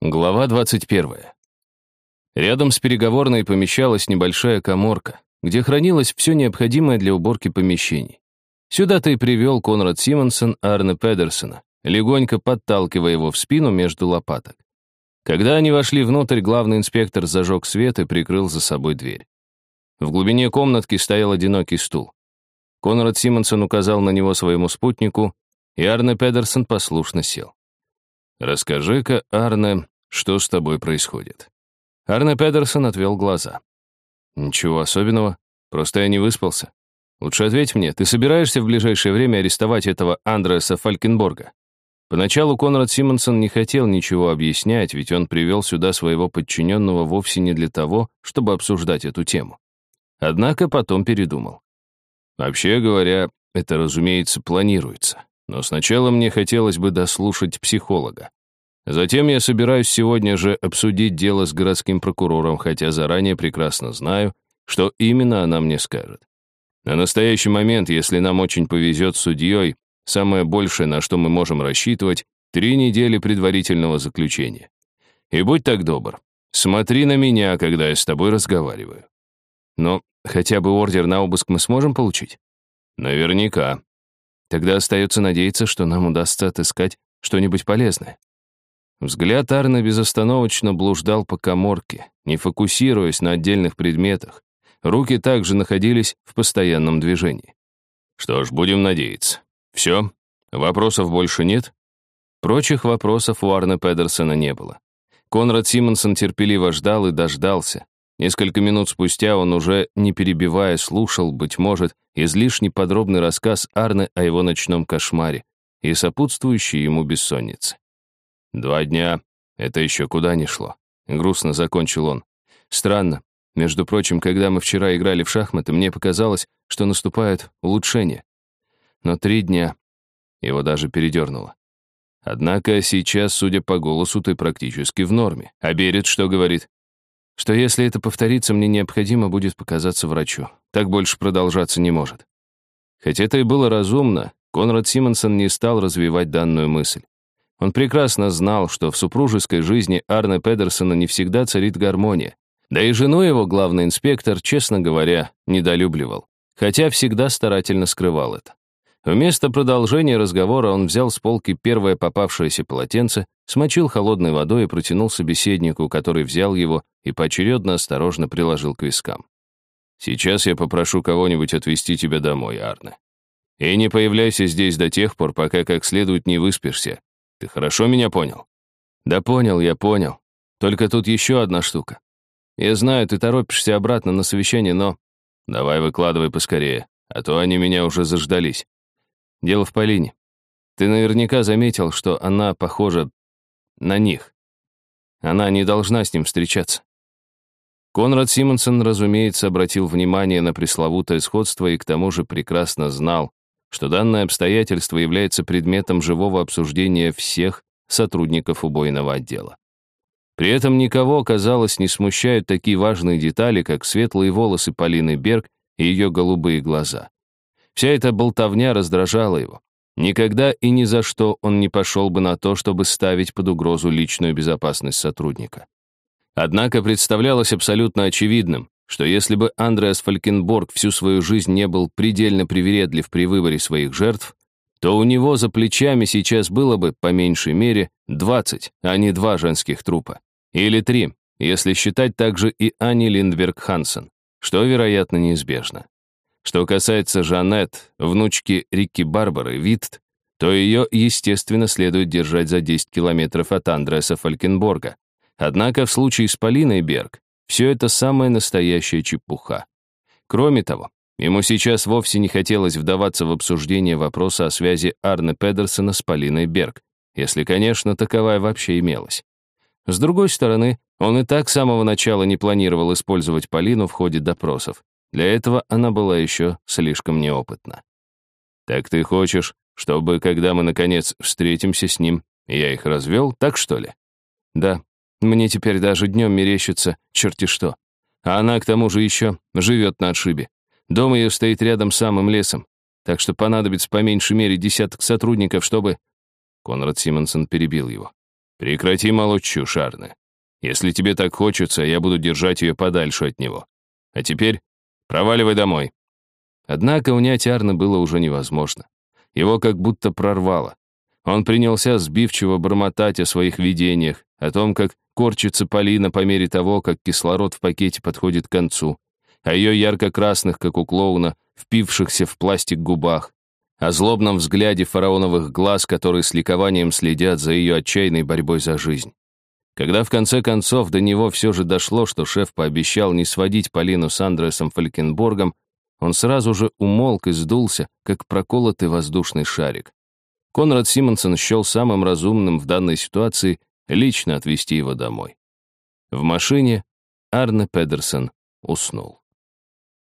Глава 21. Рядом с переговорной помещалась небольшая коморка, где хранилось все необходимое для уборки помещений. Сюда-то и привел Конрад Симонсон Арне Педерсона, легонько подталкивая его в спину между лопаток. Когда они вошли внутрь, главный инспектор зажег свет и прикрыл за собой дверь. В глубине комнатки стоял одинокий стул. Конрад Симонсон указал на него своему спутнику, и Арне Педерсон послушно сел. «Расскажи-ка, Арне, что с тобой происходит?» Арне Педерсон отвел глаза. «Ничего особенного, просто я не выспался. Лучше ответь мне, ты собираешься в ближайшее время арестовать этого Андреаса Фалькенборга?» Поначалу Конрад Симонсон не хотел ничего объяснять, ведь он привел сюда своего подчиненного вовсе не для того, чтобы обсуждать эту тему. Однако потом передумал. Вообще говоря, это, разумеется, планируется. Но сначала мне хотелось бы дослушать психолога. Затем я собираюсь сегодня же обсудить дело с городским прокурором, хотя заранее прекрасно знаю, что именно она мне скажет. На настоящий момент, если нам очень повезет с судьей, самое большее, на что мы можем рассчитывать, три недели предварительного заключения. И будь так добр, смотри на меня, когда я с тобой разговариваю. Но хотя бы ордер на обыск мы сможем получить? Наверняка, Тогда остается надеяться, что нам удастся отыскать что-нибудь полезное. Взгляд Арна безостановочно блуждал по коморке, не фокусируясь на отдельных предметах. Руки также находились в постоянном движении. Что ж, будем надеяться. Все? Вопросов больше нет? Прочих вопросов у Арна Педерсона не было. Конрад Симонсон терпеливо ждал и дождался. Несколько минут спустя он уже, не перебивая, слушал, быть может, излишне подробный рассказ Арны о его ночном кошмаре и сопутствующей ему бессоннице. «Два дня — это еще куда ни шло», — грустно закончил он. «Странно. Между прочим, когда мы вчера играли в шахматы, мне показалось, что наступает улучшение. Но три дня. Его даже передернуло. Однако сейчас, судя по голосу, ты практически в норме. А Берет что говорит? Что если это повторится, мне необходимо будет показаться врачу. Так больше продолжаться не может. Хотя это и было разумно, Конрад Симонсон не стал развивать данную мысль. Он прекрасно знал, что в супружеской жизни Арне Педерсона не всегда царит гармония. Да и жену его главный инспектор, честно говоря, недолюбливал, хотя всегда старательно скрывал это. Вместо продолжения разговора он взял с полки первое попавшееся полотенце, смочил холодной водой и протянул собеседнику, который взял его и поочередно осторожно приложил к вискам. «Сейчас я попрошу кого-нибудь отвезти тебя домой, Арне. И не появляйся здесь до тех пор, пока как следует не выспишься. Ты хорошо меня понял?» «Да понял, я понял. Только тут еще одна штука. Я знаю, ты торопишься обратно на совещание, но...» «Давай выкладывай поскорее, а то они меня уже заждались. Дело в Полине. Ты наверняка заметил, что она похожа на них. Она не должна с ним встречаться. Конрад Симонсон, разумеется, обратил внимание на пресловутое сходство и к тому же прекрасно знал, что данное обстоятельство является предметом живого обсуждения всех сотрудников убойного отдела. При этом никого, казалось, не смущают такие важные детали, как светлые волосы Полины Берг и ее голубые глаза. Вся эта болтовня раздражала его. Никогда и ни за что он не пошел бы на то, чтобы ставить под угрозу личную безопасность сотрудника. Однако представлялось абсолютно очевидным, что если бы Андреас Фалькенборг всю свою жизнь не был предельно привередлив при выборе своих жертв, то у него за плечами сейчас было бы, по меньшей мере, 20, а не два женских трупа. Или три, если считать также и Ани Линдберг Хансен, что, вероятно, неизбежно. Что касается Жанет, внучки Рикки Барбары, Витт, то ее, естественно, следует держать за 10 километров от Андреса Фалькенборга. Однако в случае с Полиной Берг все это самая настоящая чепуха. Кроме того, ему сейчас вовсе не хотелось вдаваться в обсуждение вопроса о связи Арне Педерсона с Полиной Берг, если, конечно, таковая вообще имелась. С другой стороны, он и так с самого начала не планировал использовать Полину в ходе допросов. Для этого она была еще слишком неопытна. «Так ты хочешь, чтобы, когда мы, наконец, встретимся с ним, я их развел, так что ли?» «Да, мне теперь даже днем мерещится черти что. А она, к тому же, еще живет на отшибе. Дом ее стоит рядом с самым лесом, так что понадобится по меньшей мере десяток сотрудников, чтобы...» Конрад Симонсон перебил его. Прекрати молоть чушь, Арне. Если тебе так хочется, я буду держать ее подальше от него. А теперь проваливай домой». Однако унять Арна было уже невозможно. Его как будто прорвало. Он принялся сбивчиво бормотать о своих видениях, о том, как корчится Полина по мере того, как кислород в пакете подходит к концу, о ее ярко-красных, как у клоуна, впившихся в пластик губах, о злобном взгляде фараоновых глаз, которые с ликованием следят за ее отчаянной борьбой за жизнь. Когда в конце концов до него все же дошло, что шеф пообещал не сводить Полину с Андресом Фалькенборгом, он сразу же умолк и сдулся, как проколотый воздушный шарик. Конрад Симонсон счел самым разумным в данной ситуации лично отвезти его домой. В машине Арне Педерсон уснул.